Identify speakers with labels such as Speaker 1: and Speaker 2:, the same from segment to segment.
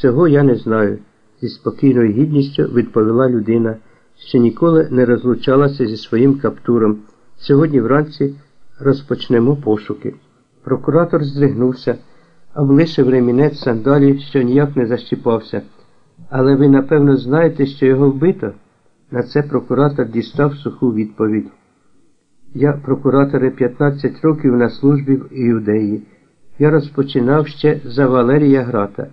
Speaker 1: Цього я не знаю, зі спокійною гідністю відповіла людина, що ніколи не розлучалася зі своїм каптуром. Сьогодні вранці розпочнемо пошуки. Прокуратор здригнувся, облишив ремінець сандалів, що ніяк не защіпався. Але ви, напевно, знаєте, що його вбито? На це прокуратор дістав суху відповідь. Я, прокуратори, 15 років на службі в Іудеї. Я розпочинав ще за Валерія Грата.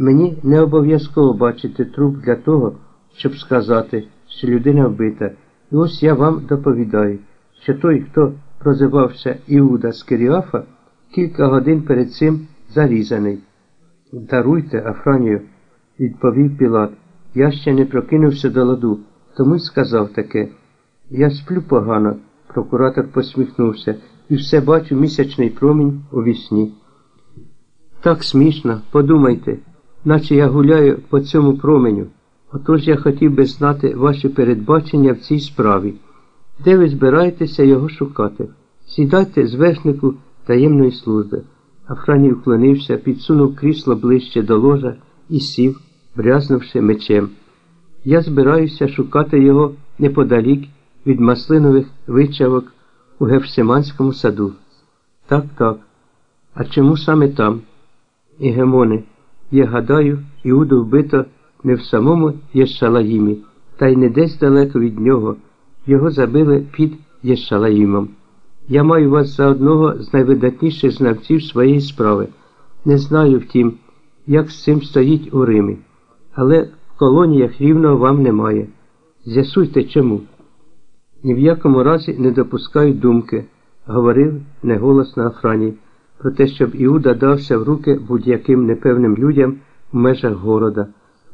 Speaker 1: Мені не обов'язково бачити труп для того, щоб сказати, що людина вбита. І ось я вам доповідаю, що той, хто прозивався Іуда з Киріафа, кілька годин перед цим зарізаний. Даруйте, Афранію, відповів Пілат. Я ще не прокинувся до ладу, тому й сказав таке. Я сплю погано, прокуратор посміхнувся, і все бачу місячний промінь у вісні. Так смішно, подумайте, наче я гуляю по цьому променю. Отож я хотів би знати ваші передбачення в цій справі. Де ви збираєтеся його шукати? Сідайте з вершнику таємної служби. Афраній вклонився, підсунув крісло ближче до ложа і сів, брязнувши мечем. Я збираюся шукати його неподалік від маслинових вичавок у Гефсиманському саду. Так, так. А чому саме там? Ігемоне, я гадаю, Іуду вбито не в самому Єшалаїмі, та й не десь далеко від нього. Його забили під Єшалаїмом. Я маю вас за одного з найвидатніших знавців своєї справи. Не знаю, втім, як з цим стоїть у Римі. Але в колоніях рівного вам немає. З'ясуйте чому. Ні в якому разі не допускаю думки, говорив неголосно Афраній, про те, щоб Іуда дався в руки будь-яким непевним людям в межах города.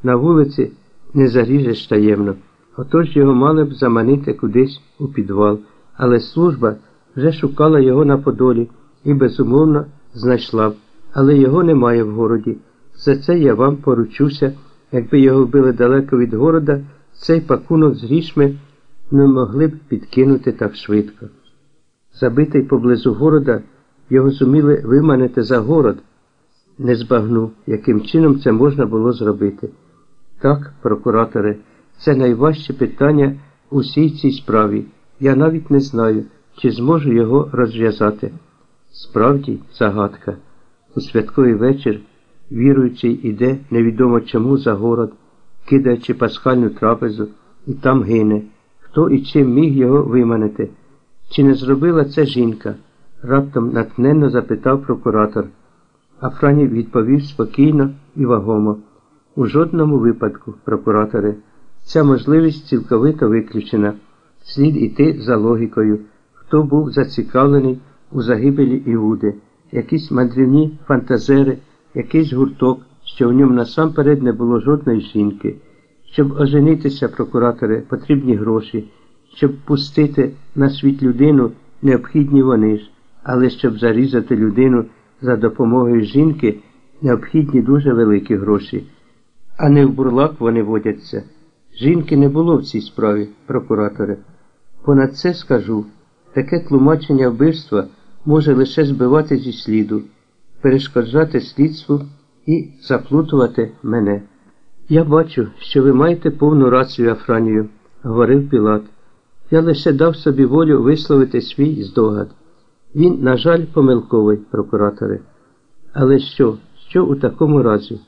Speaker 1: На вулиці не заріжеш таємно. Отож його мали б заманити кудись у підвал, але служба вже шукала його на Подолі і, безумовно, знайшла б, але його немає в городі. За це я вам поручуся, якби його вбили далеко від города, цей пакунок з грішми не могли б підкинути так швидко. Забитий поблизу города, його зуміли виманити за город, не збагнув, яким чином це можна було зробити. Так, прокуратори, це найважче питання у всій цій справі. Я навіть не знаю, чи зможу його розв'язати. Справді, загадка. У святковий вечір віруючий іде невідомо чому за город, кидаючи пасхальну трапезу, і там гине. Хто і чим міг його виманити? Чи не зробила це жінка? Раптом натхненно запитав прокуратор. Афранів відповів спокійно і вагомо. У жодному випадку, прокуратори, ця можливість цілковито виключена. Слід іти за логікою, хто був зацікавлений у загибелі Іуди, якісь мандрівні фантазери, якийсь гурток, що в ньому насамперед не було жодної жінки. Щоб оженитися, прокуратори, потрібні гроші, щоб пустити на світ людину, необхідні вони ж, але щоб зарізати людину за допомогою жінки, необхідні дуже великі гроші. А не в бурлак вони водяться. Жінки не було в цій справі, прокуратори. Понад це скажу, таке тлумачення вбивства може лише збивати зі сліду, перешкоджати слідству і заплутувати мене. Я бачу, що ви маєте повну рацію Афранію, говорив Пілат. Я лише дав собі волю висловити свій здогад. Він, на жаль, помилковий, прокуратори. Але що, що у такому разі?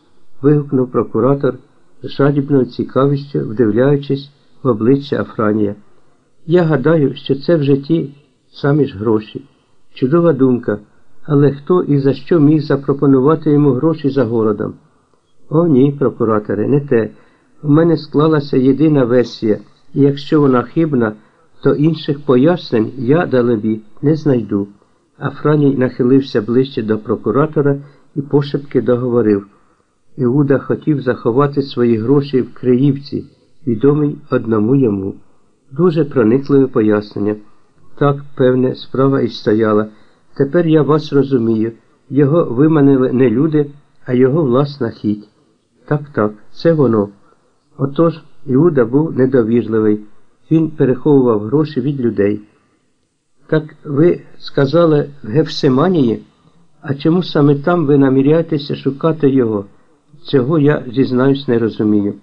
Speaker 1: вигукнув прокуратор з жадібною цікавістю, вдивляючись в обличчя Афранія. Я гадаю, що це в житті самі ж гроші. Чудова думка, але хто і за що міг запропонувати йому гроші за городом? О, ні, прокураторе, не те. У мене склалася єдина версія, і якщо вона хибна, то інших пояснень я далебі не знайду. Афраній нахилився ближче до прокуратора і пошепки договорив. Іуда хотів заховати свої гроші в Криївці, відомий одному йому. Дуже проникливе пояснення. Так, певне, справа і стояла. Тепер я вас розумію. Його виманили не люди, а його власна хіть. Так, так, це воно. Отож, Іуда був недовірливий. Він переховував гроші від людей. Так ви сказали в Гефсиманії, а чому саме там ви наміряєтеся шукати його? Цього я, зізнаюсь, не розумію.